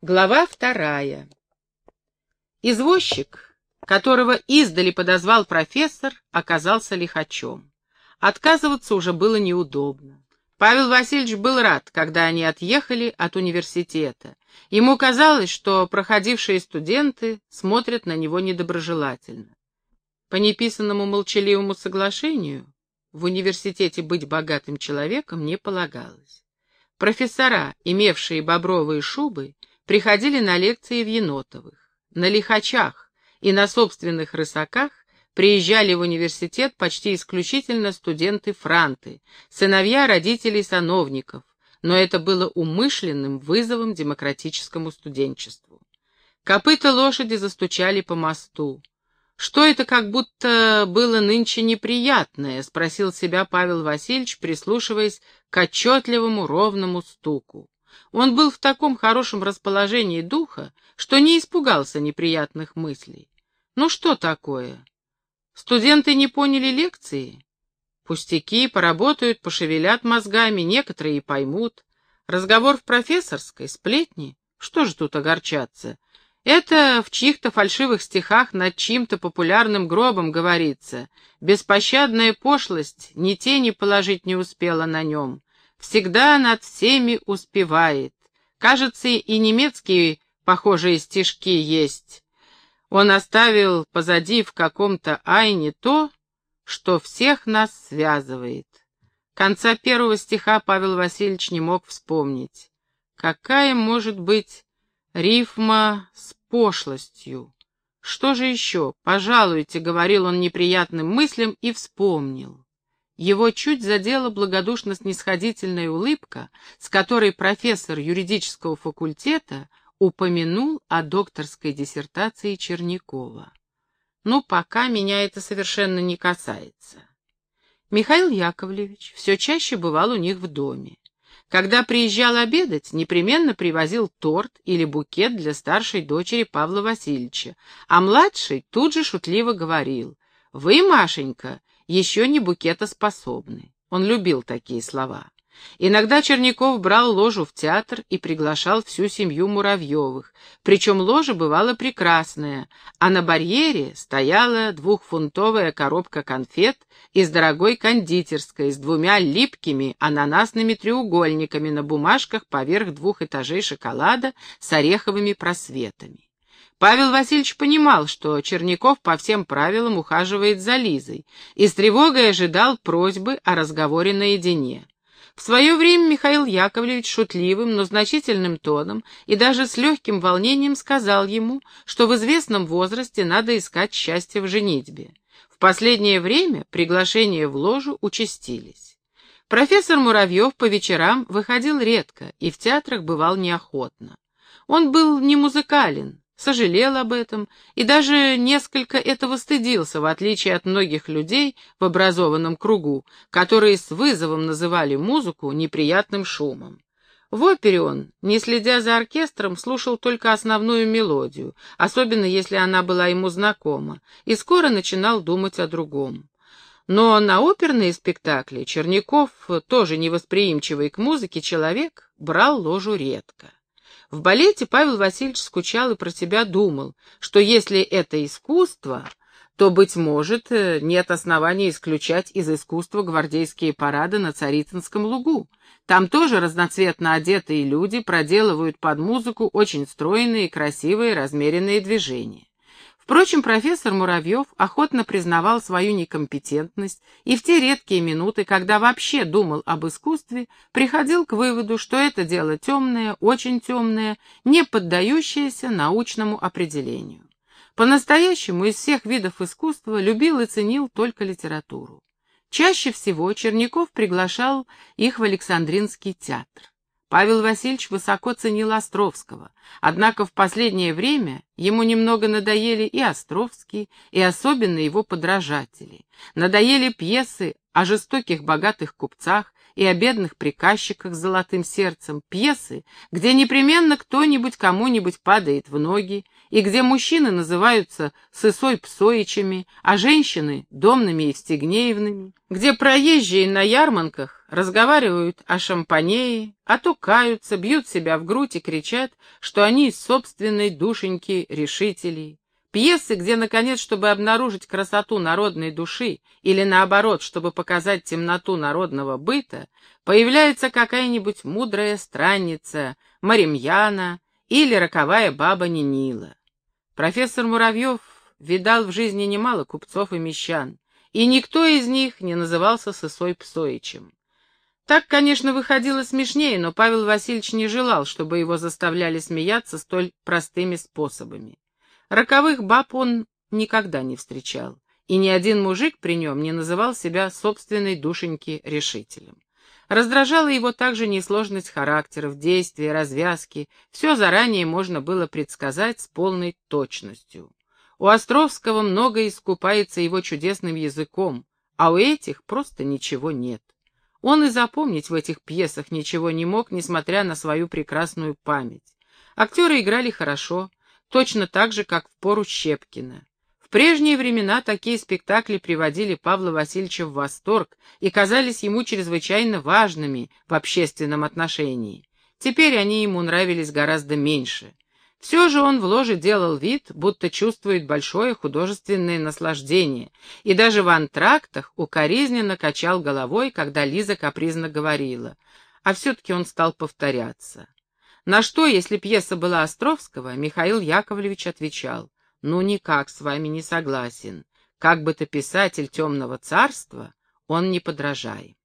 Глава вторая. Извозчик, которого издали подозвал профессор, оказался лихачом. Отказываться уже было неудобно. Павел Васильевич был рад, когда они отъехали от университета. Ему казалось, что проходившие студенты смотрят на него недоброжелательно. По неписанному молчаливому соглашению в университете быть богатым человеком не полагалось. Профессора, имевшие бобровые шубы, приходили на лекции в Енотовых, на лихачах и на собственных рысаках приезжали в университет почти исключительно студенты-франты, сыновья родителей сановников, но это было умышленным вызовом демократическому студенчеству. Копыта лошади застучали по мосту. «Что это как будто было нынче неприятное?» — спросил себя Павел Васильевич, прислушиваясь к отчетливому ровному стуку. Он был в таком хорошем расположении духа, что не испугался неприятных мыслей. Ну что такое? Студенты не поняли лекции? Пустяки, поработают, пошевелят мозгами, некоторые и поймут. Разговор в профессорской, сплетни. Что же тут огорчаться? Это в чьих-то фальшивых стихах над чьим-то популярным гробом говорится. Беспощадная пошлость ни тени положить не успела на нем всегда над всеми успевает. Кажется, и немецкие похожие стишки есть. Он оставил позади в каком-то айне то, что всех нас связывает. Конца первого стиха Павел Васильевич не мог вспомнить. Какая может быть рифма с пошлостью? Что же еще? Пожалуйте, — говорил он неприятным мыслям и вспомнил. Его чуть задела благодушно-снисходительная улыбка, с которой профессор юридического факультета упомянул о докторской диссертации Чернякова. Ну, пока меня это совершенно не касается. Михаил Яковлевич все чаще бывал у них в доме. Когда приезжал обедать, непременно привозил торт или букет для старшей дочери Павла Васильевича, а младший тут же шутливо говорил, «Вы, Машенька, еще не букетоспособны. Он любил такие слова. Иногда Черняков брал ложу в театр и приглашал всю семью Муравьевых, причем ложа бывала прекрасная, а на барьере стояла двухфунтовая коробка конфет из дорогой кондитерской с двумя липкими ананасными треугольниками на бумажках поверх двух этажей шоколада с ореховыми просветами. Павел Васильевич понимал, что Черняков по всем правилам ухаживает за Лизой, и с тревогой ожидал просьбы о разговоре наедине. В свое время Михаил Яковлевич шутливым, но значительным тоном и даже с легким волнением сказал ему, что в известном возрасте надо искать счастье в женитьбе. В последнее время приглашения в ложу участились. Профессор Муравьев по вечерам выходил редко и в театрах бывал неохотно. Он был не музыкален, сожалел об этом и даже несколько этого стыдился, в отличие от многих людей в образованном кругу, которые с вызовом называли музыку неприятным шумом. В опере он, не следя за оркестром, слушал только основную мелодию, особенно если она была ему знакома, и скоро начинал думать о другом. Но на оперные спектакли Черняков, тоже невосприимчивый к музыке человек, брал ложу редко. В балете Павел Васильевич скучал и про себя думал, что если это искусство, то, быть может, э, нет основания исключать из искусства гвардейские парады на Царицынском лугу. Там тоже разноцветно одетые люди проделывают под музыку очень стройные, красивые, размеренные движения. Впрочем, профессор Муравьев охотно признавал свою некомпетентность и в те редкие минуты, когда вообще думал об искусстве, приходил к выводу, что это дело темное, очень темное, не поддающееся научному определению. По-настоящему из всех видов искусства любил и ценил только литературу. Чаще всего Черняков приглашал их в Александринский театр. Павел Васильевич высоко ценил Островского, однако в последнее время ему немного надоели и Островский, и особенно его подражатели. Надоели пьесы о жестоких богатых купцах и о бедных приказчиках с золотым сердцем, пьесы, где непременно кто-нибудь кому-нибудь падает в ноги, и где мужчины называются сысой псоичами, а женщины — домными Евстигнеевными, где проезжие на ярманках разговаривают о шампанее, а то каются, бьют себя в грудь и кричат, что они из собственной душеньки решителей. Пьесы, где, наконец, чтобы обнаружить красоту народной души или, наоборот, чтобы показать темноту народного быта, появляется какая-нибудь мудрая странница, Маримьяна или роковая баба Нинила. Профессор Муравьев видал в жизни немало купцов и мещан, и никто из них не назывался Сысой Псоичем. Так, конечно, выходило смешнее, но Павел Васильевич не желал, чтобы его заставляли смеяться столь простыми способами. Роковых баб он никогда не встречал, и ни один мужик при нем не называл себя собственной душеньки решителем. Раздражала его также несложность характеров, действия, развязки. Все заранее можно было предсказать с полной точностью. У Островского много искупается его чудесным языком, а у этих просто ничего нет. Он и запомнить в этих пьесах ничего не мог, несмотря на свою прекрасную память. Актеры играли хорошо, точно так же, как в пору Щепкина. В прежние времена такие спектакли приводили Павла Васильевича в восторг и казались ему чрезвычайно важными в общественном отношении. Теперь они ему нравились гораздо меньше. Все же он в ложе делал вид, будто чувствует большое художественное наслаждение, и даже в антрактах укоризненно качал головой, когда Лиза капризно говорила, а все-таки он стал повторяться. На что, если пьеса была Островского, Михаил Яковлевич отвечал, «Ну, никак с вами не согласен. Как бы то писатель темного царства, он не подражай».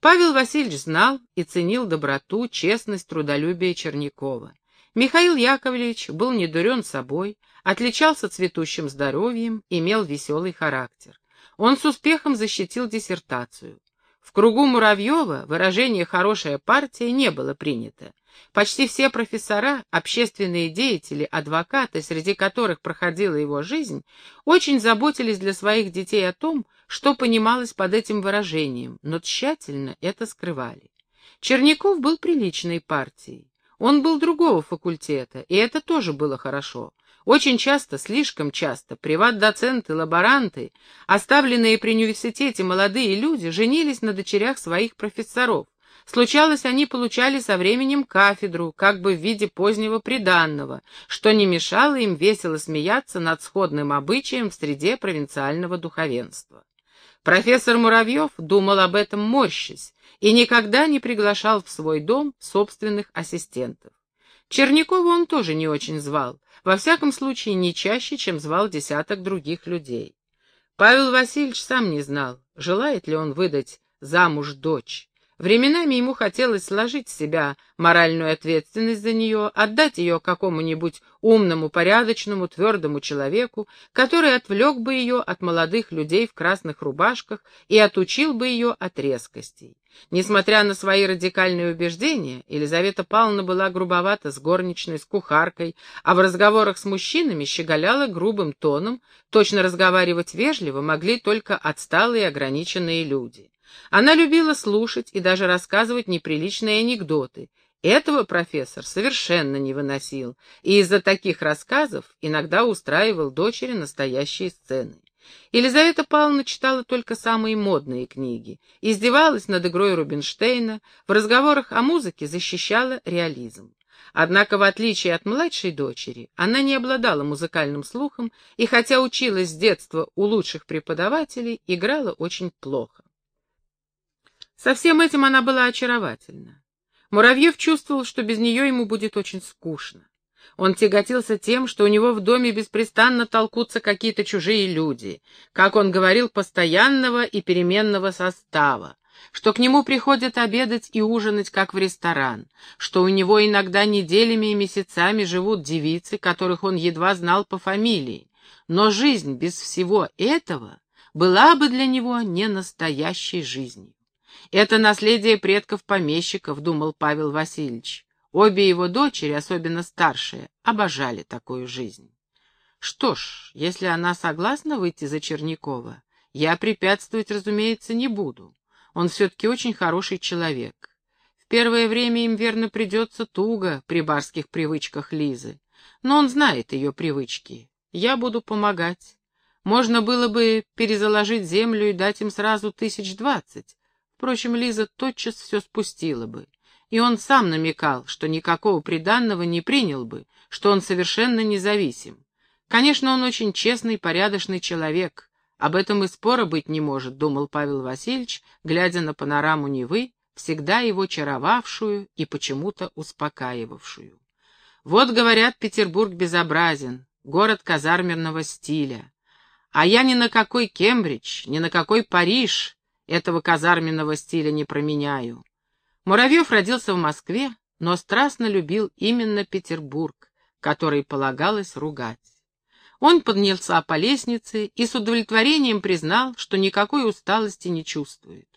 Павел Васильевич знал и ценил доброту, честность, трудолюбие Чернякова. Михаил Яковлевич был недурен собой, отличался цветущим здоровьем, имел веселый характер. Он с успехом защитил диссертацию. В кругу Муравьева выражение «хорошая партия» не было принято. Почти все профессора, общественные деятели, адвокаты, среди которых проходила его жизнь, очень заботились для своих детей о том, что понималось под этим выражением, но тщательно это скрывали. Черняков был приличной партией. Он был другого факультета, и это тоже было хорошо. Очень часто, слишком часто, приват-доценты, лаборанты, оставленные при университете молодые люди, женились на дочерях своих профессоров. Случалось, они получали со временем кафедру, как бы в виде позднего приданного, что не мешало им весело смеяться над сходным обычаем в среде провинциального духовенства. Профессор Муравьев думал об этом морщись и никогда не приглашал в свой дом собственных ассистентов. Чернякова он тоже не очень звал, во всяком случае не чаще, чем звал десяток других людей. Павел Васильевич сам не знал, желает ли он выдать замуж дочь. Временами ему хотелось сложить с себя моральную ответственность за нее, отдать ее какому-нибудь умному, порядочному, твердому человеку, который отвлек бы ее от молодых людей в красных рубашках и отучил бы ее от резкостей. Несмотря на свои радикальные убеждения, Елизавета Павловна была грубовата с горничной, с кухаркой, а в разговорах с мужчинами щеголяла грубым тоном, точно разговаривать вежливо могли только отсталые ограниченные люди. Она любила слушать и даже рассказывать неприличные анекдоты. Этого профессор совершенно не выносил, и из-за таких рассказов иногда устраивал дочери настоящие сцены. Елизавета Павловна читала только самые модные книги, издевалась над игрой Рубинштейна, в разговорах о музыке защищала реализм. Однако, в отличие от младшей дочери, она не обладала музыкальным слухом и, хотя училась с детства у лучших преподавателей, играла очень плохо. Со всем этим она была очаровательна. Муравьев чувствовал, что без нее ему будет очень скучно. Он тяготился тем, что у него в доме беспрестанно толкутся какие-то чужие люди, как он говорил, постоянного и переменного состава, что к нему приходят обедать и ужинать, как в ресторан, что у него иногда неделями и месяцами живут девицы, которых он едва знал по фамилии. Но жизнь без всего этого была бы для него не настоящей жизнью. Это наследие предков-помещиков, думал Павел Васильевич. Обе его дочери, особенно старшая, обожали такую жизнь. Что ж, если она согласна выйти за Чернякова, я препятствовать, разумеется, не буду. Он все-таки очень хороший человек. В первое время им, верно, придется туго при барских привычках Лизы. Но он знает ее привычки. Я буду помогать. Можно было бы перезаложить землю и дать им сразу тысяч двадцать. Впрочем, Лиза тотчас все спустила бы. И он сам намекал, что никакого приданного не принял бы, что он совершенно независим. Конечно, он очень честный, порядочный человек. Об этом и спора быть не может, думал Павел Васильевич, глядя на панораму Невы, всегда его чаровавшую и почему-то успокаивавшую. Вот, говорят, Петербург безобразен, город казарменного стиля. А я ни на какой Кембридж, ни на какой Париж этого казарменного стиля не променяю. Муравьев родился в Москве, но страстно любил именно Петербург, который полагалось ругать. Он поднялся по лестнице и с удовлетворением признал, что никакой усталости не чувствует.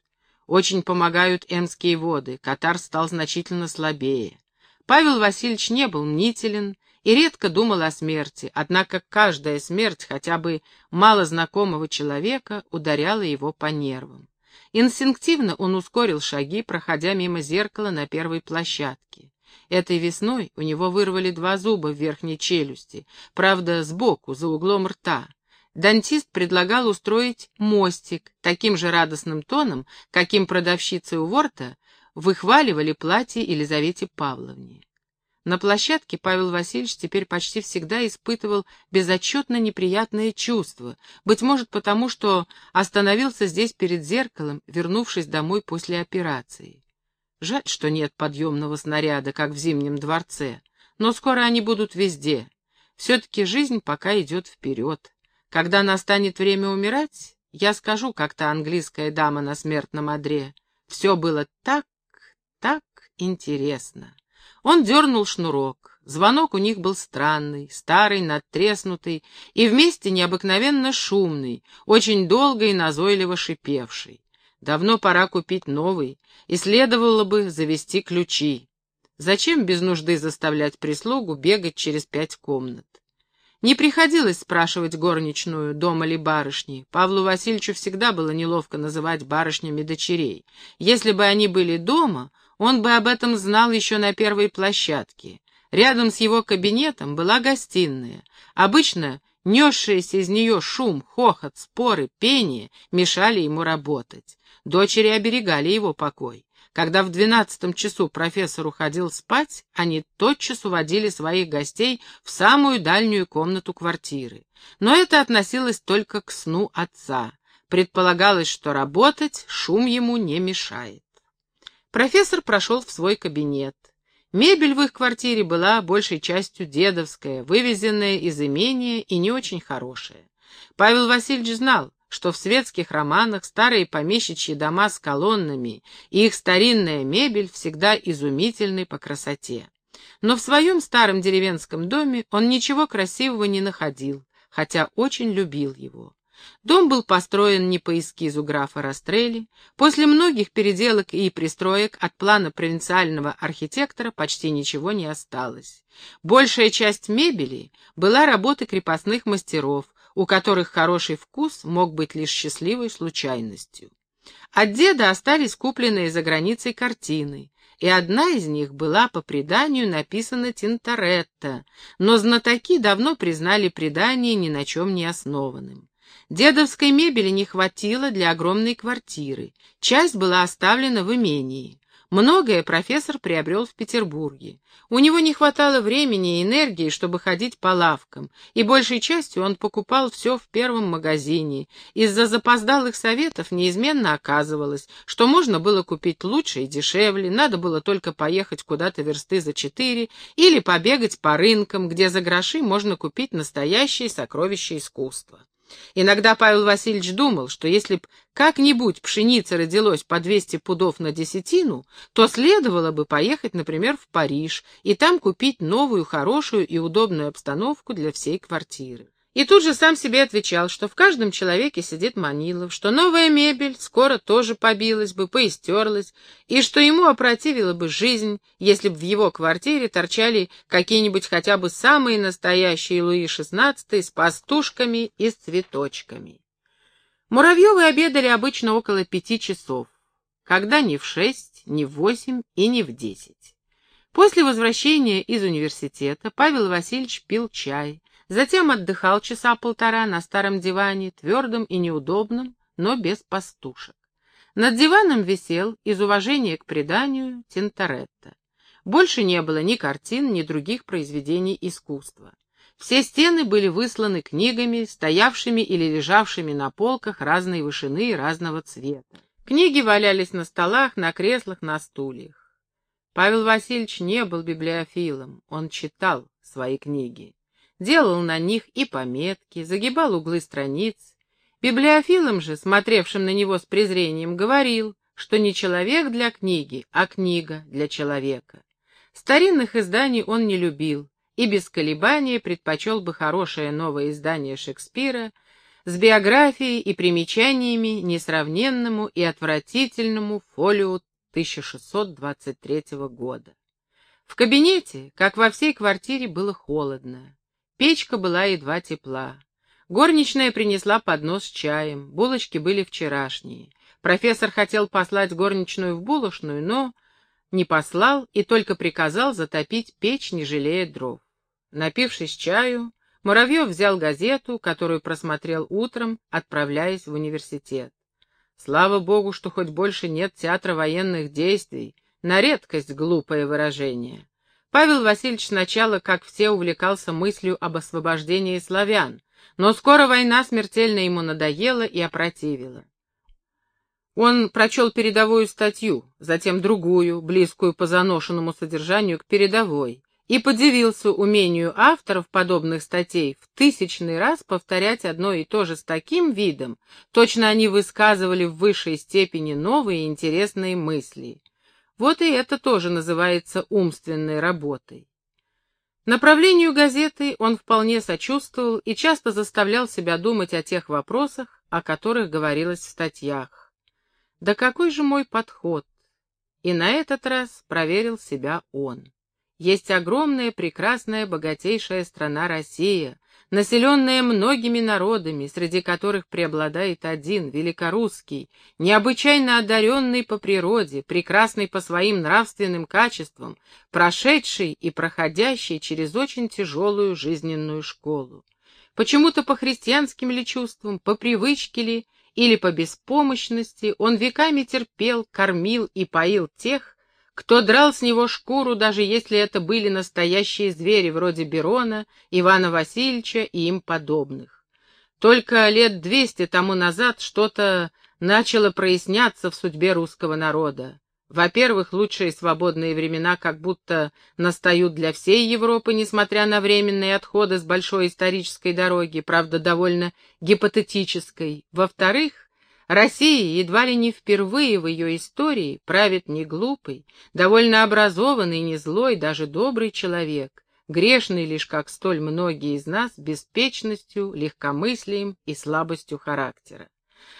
Очень помогают эмские воды, Катар стал значительно слабее. Павел Васильевич не был мнителен и редко думал о смерти, однако каждая смерть хотя бы мало знакомого человека ударяла его по нервам. Инстинктивно он ускорил шаги, проходя мимо зеркала на первой площадке. Этой весной у него вырвали два зуба в верхней челюсти, правда, сбоку, за углом рта. Дантист предлагал устроить мостик таким же радостным тоном, каким продавщицы у Ворта выхваливали платье Елизавете Павловне. На площадке Павел Васильевич теперь почти всегда испытывал безотчетно неприятное чувство, быть может потому, что остановился здесь перед зеркалом, вернувшись домой после операции. Жаль, что нет подъемного снаряда, как в Зимнем дворце, но скоро они будут везде. Все-таки жизнь пока идет вперед. Когда настанет время умирать, я скажу, как та английская дама на смертном одре. Все было так, так интересно. Он дернул шнурок. Звонок у них был странный, старый, надтреснутый и вместе необыкновенно шумный, очень долго и назойливо шипевший. Давно пора купить новый, и следовало бы завести ключи. Зачем без нужды заставлять прислугу бегать через пять комнат? Не приходилось спрашивать горничную, дома ли барышни. Павлу Васильевичу всегда было неловко называть барышнями дочерей. Если бы они были дома, он бы об этом знал еще на первой площадке. Рядом с его кабинетом была гостиная. Обычно несшиеся из нее шум, хохот, споры, пение мешали ему работать. Дочери оберегали его покой. Когда в двенадцатом часу профессор уходил спать, они тотчас уводили своих гостей в самую дальнюю комнату квартиры. Но это относилось только к сну отца. Предполагалось, что работать шум ему не мешает. Профессор прошел в свой кабинет. Мебель в их квартире была большей частью дедовская, вывезенная из имения и не очень хорошая. Павел Васильевич знал, что в светских романах старые помещичьи дома с колоннами и их старинная мебель всегда изумительны по красоте. Но в своем старом деревенском доме он ничего красивого не находил, хотя очень любил его. Дом был построен не по эскизу графа Растрелли. После многих переделок и пристроек от плана провинциального архитектора почти ничего не осталось. Большая часть мебели была работы крепостных мастеров, у которых хороший вкус мог быть лишь счастливой случайностью. От деда остались купленные за границей картины, и одна из них была по преданию написана Тинторетто, но знатоки давно признали предание ни на чем не основанным. Дедовской мебели не хватило для огромной квартиры. Часть была оставлена в имении. Многое профессор приобрел в Петербурге. У него не хватало времени и энергии, чтобы ходить по лавкам, и большей частью он покупал все в первом магазине. Из-за запоздалых советов неизменно оказывалось, что можно было купить лучше и дешевле, надо было только поехать куда-то версты за четыре или побегать по рынкам, где за гроши можно купить настоящее сокровище искусства. Иногда Павел Васильевич думал, что если б как-нибудь пшеница родилось по 200 пудов на десятину, то следовало бы поехать, например, в Париж и там купить новую, хорошую и удобную обстановку для всей квартиры. И тут же сам себе отвечал, что в каждом человеке сидит Манилов, что новая мебель скоро тоже побилась бы, поистерлась, и что ему опротивила бы жизнь, если бы в его квартире торчали какие-нибудь хотя бы самые настоящие Луи XVI с пастушками и с цветочками. Муравьевы обедали обычно около пяти часов. когда ни в шесть, ни в восемь и ни в десять. После возвращения из университета Павел Васильевич пил чай, затем отдыхал часа полтора на старом диване, твердом и неудобном, но без пастушек. Над диваном висел, из уважения к преданию, Тинторетто. Больше не было ни картин, ни других произведений искусства. Все стены были высланы книгами, стоявшими или лежавшими на полках разной вышины и разного цвета. Книги валялись на столах, на креслах, на стульях. Павел Васильевич не был библиофилом, он читал свои книги. Делал на них и пометки, загибал углы страниц. Библиофилом же, смотревшим на него с презрением, говорил, что не человек для книги, а книга для человека. Старинных изданий он не любил и без колебания предпочел бы хорошее новое издание Шекспира с биографией и примечаниями несравненному и отвратительному фолио 1623 года. В кабинете, как во всей квартире, было холодно. Печка была едва тепла. Горничная принесла поднос с чаем, булочки были вчерашние. Профессор хотел послать горничную в булочную, но не послал и только приказал затопить печь, не жалея дров. Напившись чаю, Муравьев взял газету, которую просмотрел утром, отправляясь в университет. Слава богу, что хоть больше нет театра военных действий, на редкость глупое выражение. Павел Васильевич сначала, как все, увлекался мыслью об освобождении славян, но скоро война смертельно ему надоела и опротивила. Он прочел передовую статью, затем другую, близкую по заношенному содержанию к передовой, и подивился умению авторов подобных статей в тысячный раз повторять одно и то же с таким видом, точно они высказывали в высшей степени новые интересные мысли. Вот и это тоже называется умственной работой. Направлению газеты он вполне сочувствовал и часто заставлял себя думать о тех вопросах, о которых говорилось в статьях. Да какой же мой подход? И на этот раз проверил себя он. Есть огромная, прекрасная, богатейшая страна Россия, населенная многими народами, среди которых преобладает один, великорусский, необычайно одаренный по природе, прекрасный по своим нравственным качествам, прошедший и проходящий через очень тяжелую жизненную школу. Почему-то по христианским ли чувствам, по привычке ли, или по беспомощности он веками терпел, кормил и поил тех, кто драл с него шкуру, даже если это были настоящие звери вроде Берона, Ивана Васильевича и им подобных. Только лет двести тому назад что-то начало проясняться в судьбе русского народа. Во-первых, лучшие свободные времена как будто настают для всей Европы, несмотря на временные отходы с большой исторической дороги, правда, довольно гипотетической. Во-вторых, Россия едва ли не впервые в ее истории правит не глупый, довольно образованный, не злой, даже добрый человек, грешный лишь, как столь многие из нас, беспечностью, легкомыслием и слабостью характера.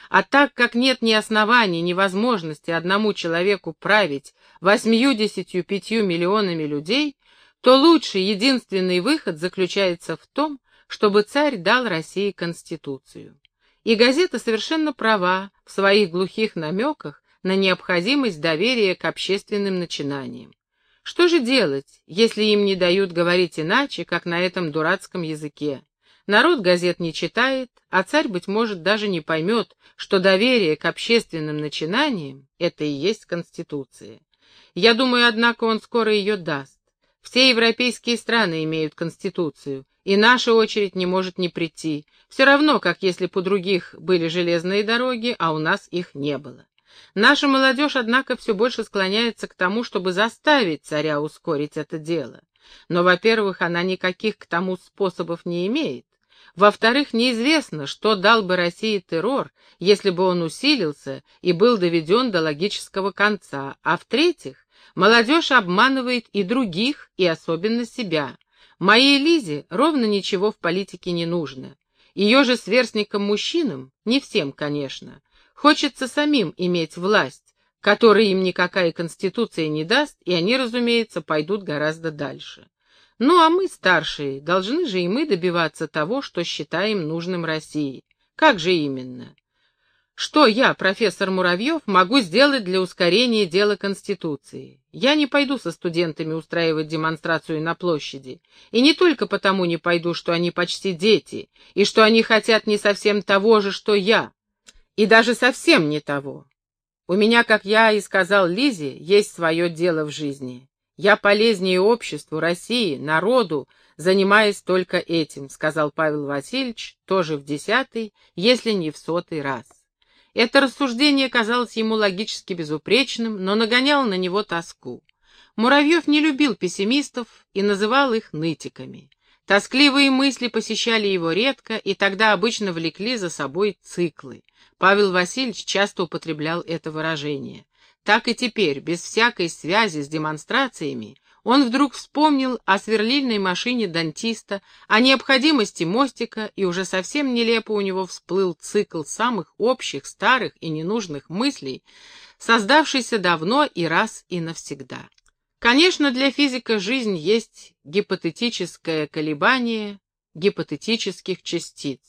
А так как нет ни оснований, ни возможности одному человеку править восьмью-десятью пятью миллионами людей, то лучший единственный выход заключается в том, чтобы царь дал России Конституцию. И газета совершенно права в своих глухих намеках на необходимость доверия к общественным начинаниям. Что же делать, если им не дают говорить иначе, как на этом дурацком языке? Народ газет не читает, а царь, быть может, даже не поймет, что доверие к общественным начинаниям — это и есть Конституция. Я думаю, однако, он скоро ее даст. Все европейские страны имеют Конституцию, и наша очередь не может не прийти. Все равно, как если бы у других были железные дороги, а у нас их не было. Наша молодежь, однако, все больше склоняется к тому, чтобы заставить царя ускорить это дело. Но, во-первых, она никаких к тому способов не имеет. Во-вторых, неизвестно, что дал бы России террор, если бы он усилился и был доведен до логического конца. А в-третьих, молодежь обманывает и других, и особенно себя. Моей Лизе ровно ничего в политике не нужно. Ее же сверстникам-мужчинам, не всем, конечно, хочется самим иметь власть, которой им никакая конституция не даст, и они, разумеется, пойдут гораздо дальше. Ну, а мы, старшие, должны же и мы добиваться того, что считаем нужным России. Как же именно? Что я, профессор Муравьев, могу сделать для ускорения дела Конституции? Я не пойду со студентами устраивать демонстрацию на площади. И не только потому не пойду, что они почти дети, и что они хотят не совсем того же, что я, и даже совсем не того. У меня, как я и сказал Лизе, есть свое дело в жизни. Я полезнее обществу, России, народу, занимаясь только этим, сказал Павел Васильевич, тоже в десятый, если не в сотый раз. Это рассуждение казалось ему логически безупречным, но нагоняло на него тоску. Муравьев не любил пессимистов и называл их нытиками. Тоскливые мысли посещали его редко, и тогда обычно влекли за собой циклы. Павел Васильевич часто употреблял это выражение. Так и теперь, без всякой связи с демонстрациями, он вдруг вспомнил о сверлильной машине дантиста, о необходимости мостика, и уже совсем нелепо у него всплыл цикл самых общих, старых и ненужных мыслей, создавшийся давно и раз и навсегда. Конечно, для физика жизнь есть гипотетическое колебание гипотетических частиц.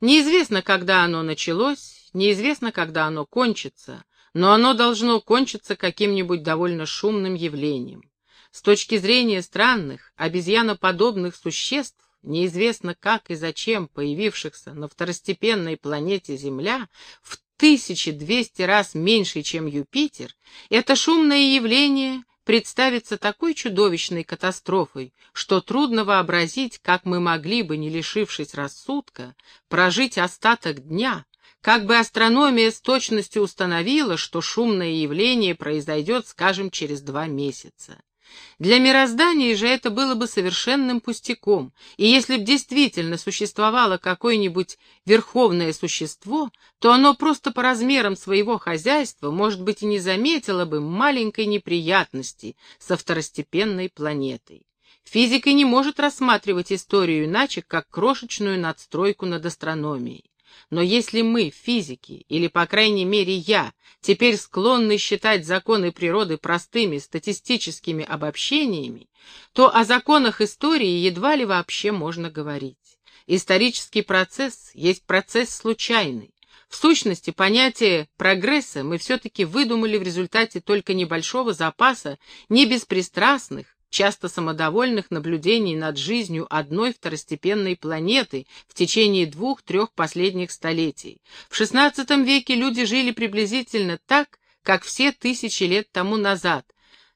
Неизвестно, когда оно началось, неизвестно, когда оно кончится, но оно должно кончиться каким-нибудь довольно шумным явлением. С точки зрения странных, обезьяноподобных существ, неизвестно как и зачем появившихся на второстепенной планете Земля, в 1200 раз меньше, чем Юпитер, это шумное явление представится такой чудовищной катастрофой, что трудно вообразить, как мы могли бы, не лишившись рассудка, прожить остаток дня, как бы астрономия с точностью установила, что шумное явление произойдет, скажем, через два месяца. Для мироздания же это было бы совершенным пустяком, и если б действительно существовало какое-нибудь верховное существо, то оно просто по размерам своего хозяйства, может быть, и не заметило бы маленькой неприятности со второстепенной планетой. Физика не может рассматривать историю иначе, как крошечную надстройку над астрономией. Но если мы, физики, или, по крайней мере, я, теперь склонны считать законы природы простыми статистическими обобщениями, то о законах истории едва ли вообще можно говорить. Исторический процесс есть процесс случайный. В сущности, понятие прогресса мы все-таки выдумали в результате только небольшого запаса небеспристрастных, часто самодовольных наблюдений над жизнью одной второстепенной планеты в течение двух-трех последних столетий. В XVI веке люди жили приблизительно так, как все тысячи лет тому назад,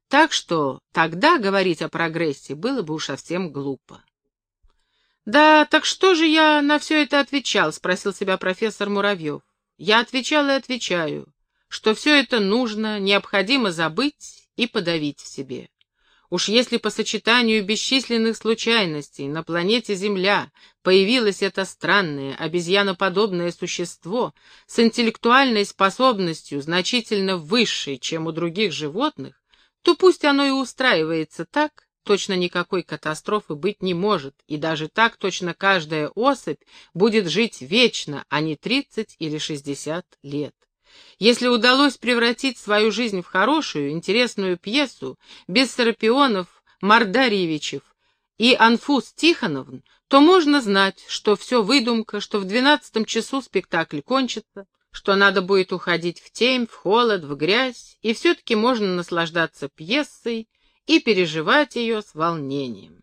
так что тогда говорить о прогрессе было бы уж совсем глупо. «Да, так что же я на все это отвечал?» — спросил себя профессор Муравьев. «Я отвечал и отвечаю, что все это нужно, необходимо забыть и подавить в себе». Уж если по сочетанию бесчисленных случайностей на планете Земля появилось это странное, обезьяноподобное существо с интеллектуальной способностью, значительно высшей, чем у других животных, то пусть оно и устраивается так, точно никакой катастрофы быть не может, и даже так точно каждая особь будет жить вечно, а не 30 или 60 лет. Если удалось превратить свою жизнь в хорошую, интересную пьесу, без Сарапионов, Мардарьевичев и Анфус Тихоновн, то можно знать, что все выдумка, что в двенадцатом часу спектакль кончится, что надо будет уходить в темь, в холод, в грязь, и все-таки можно наслаждаться пьесой и переживать ее с волнением.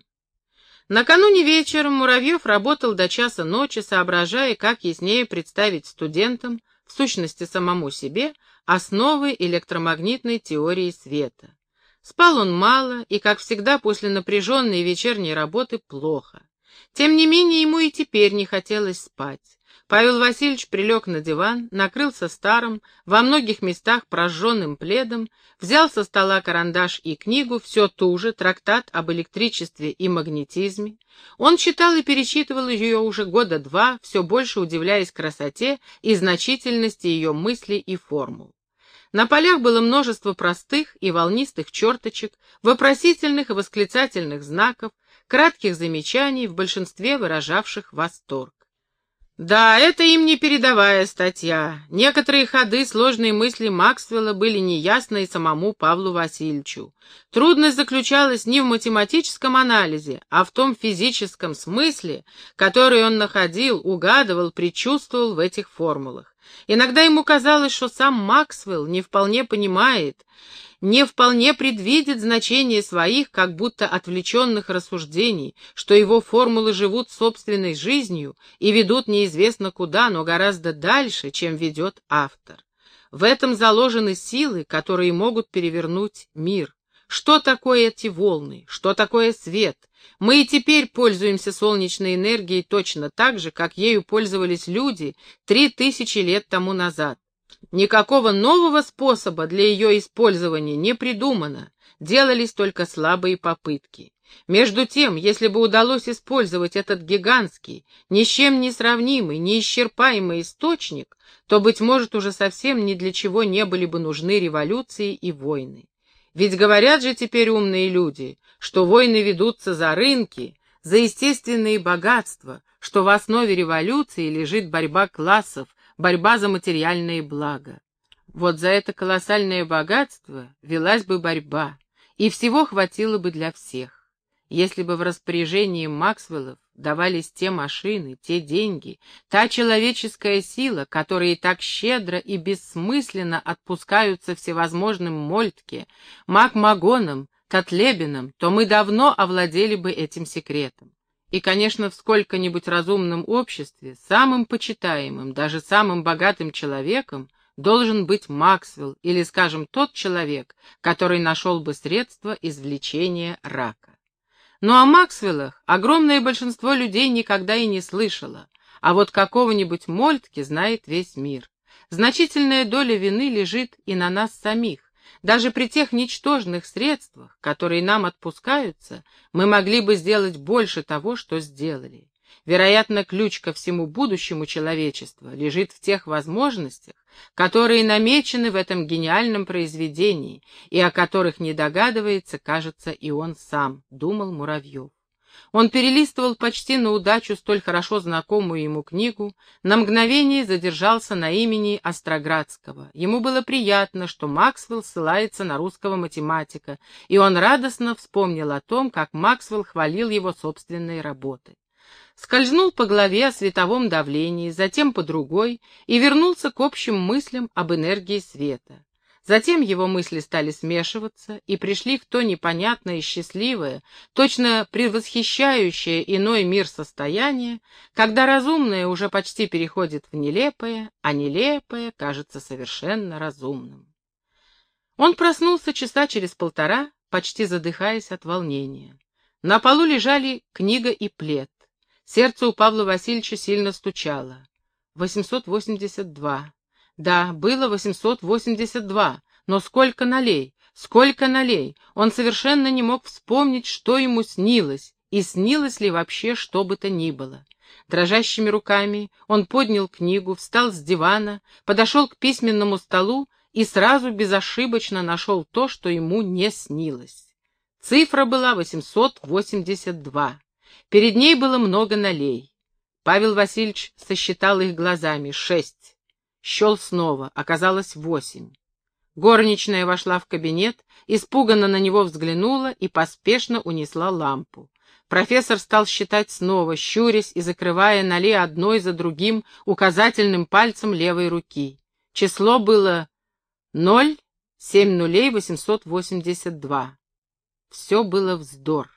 Накануне вечером Муравьев работал до часа ночи, соображая, как яснее представить студентам в сущности самому себе, основы электромагнитной теории света. Спал он мало и, как всегда, после напряженной вечерней работы плохо. Тем не менее, ему и теперь не хотелось спать. Павел Васильевич прилег на диван, накрылся старым, во многих местах прожженным пледом, взял со стола карандаш и книгу, все ту же, трактат об электричестве и магнетизме. Он читал и перечитывал ее уже года два, все больше удивляясь красоте и значительности ее мыслей и формул. На полях было множество простых и волнистых черточек, вопросительных и восклицательных знаков, кратких замечаний, в большинстве выражавших восторг. Да, это им не передовая статья. Некоторые ходы, сложные мысли Максвелла были неясны и самому Павлу Васильевичу. Трудность заключалась не в математическом анализе, а в том физическом смысле, который он находил, угадывал, предчувствовал в этих формулах. Иногда ему казалось, что сам Максвелл не вполне понимает, не вполне предвидит значение своих, как будто отвлеченных рассуждений, что его формулы живут собственной жизнью и ведут неизвестно куда, но гораздо дальше, чем ведет автор. В этом заложены силы, которые могут перевернуть мир. Что такое эти волны? Что такое свет? Мы и теперь пользуемся солнечной энергией точно так же, как ею пользовались люди три тысячи лет тому назад. Никакого нового способа для ее использования не придумано, делались только слабые попытки. Между тем, если бы удалось использовать этот гигантский, ни с чем не сравнимый, неисчерпаемый источник, то, быть может, уже совсем ни для чего не были бы нужны революции и войны. Ведь говорят же теперь умные люди, что войны ведутся за рынки, за естественные богатства, что в основе революции лежит борьба классов, борьба за материальные блага. Вот за это колоссальное богатство велась бы борьба, и всего хватило бы для всех. Если бы в распоряжении Максвеллов давались те машины, те деньги, та человеческая сила, которые так щедро и бессмысленно отпускаются всевозможным Мольтке, Макмагонам, Татлебином, то мы давно овладели бы этим секретом. И, конечно, в сколько-нибудь разумном обществе самым почитаемым, даже самым богатым человеком должен быть Максвелл или, скажем, тот человек, который нашел бы средства извлечения рака. Ну о Максвеллах огромное большинство людей никогда и не слышало, а вот какого-нибудь Мольтке знает весь мир. Значительная доля вины лежит и на нас самих. Даже при тех ничтожных средствах, которые нам отпускаются, мы могли бы сделать больше того, что сделали. Вероятно, ключ ко всему будущему человечества лежит в тех возможностях, которые намечены в этом гениальном произведении и о которых не догадывается, кажется, и он сам, думал Муравьев. Он перелистывал почти на удачу столь хорошо знакомую ему книгу, на мгновение задержался на имени Остроградского. Ему было приятно, что Максвелл ссылается на русского математика, и он радостно вспомнил о том, как Максвелл хвалил его собственные работы. Скользнул по главе о световом давлении, затем по другой, и вернулся к общим мыслям об энергии света. Затем его мысли стали смешиваться и пришли в то непонятное и счастливое, точно превосхищающее иной мир состояние, когда разумное уже почти переходит в нелепое, а нелепое кажется совершенно разумным. Он проснулся часа через полтора, почти задыхаясь от волнения. На полу лежали книга и плед. Сердце у Павла Васильевича сильно стучало. 882. Да, было 882, но сколько налей, сколько налей. Он совершенно не мог вспомнить, что ему снилось, и снилось ли вообще что бы то ни было. Дрожащими руками он поднял книгу, встал с дивана, подошел к письменному столу и сразу безошибочно нашел то, что ему не снилось. Цифра была 882. Перед ней было много налей. Павел Васильевич сосчитал их глазами — шесть. Щел снова, оказалось восемь. Горничная вошла в кабинет, испуганно на него взглянула и поспешно унесла лампу. Профессор стал считать снова, щурясь и закрывая ноли одной за другим указательным пальцем левой руки. Число было ноль семь нулей восемьсот восемьдесят два. Все было вздор.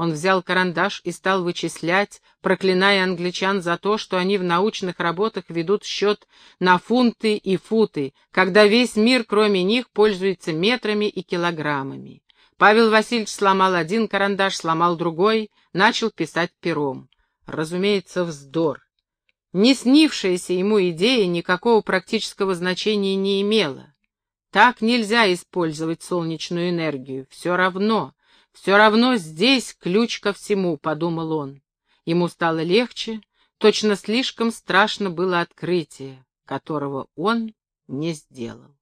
Он взял карандаш и стал вычислять, проклиная англичан за то, что они в научных работах ведут счет на фунты и футы, когда весь мир, кроме них, пользуется метрами и килограммами. Павел Васильевич сломал один карандаш, сломал другой, начал писать пером. Разумеется, вздор. Не снившаяся ему идея никакого практического значения не имела. Так нельзя использовать солнечную энергию, все равно. «Все равно здесь ключ ко всему», — подумал он. Ему стало легче, точно слишком страшно было открытие, которого он не сделал.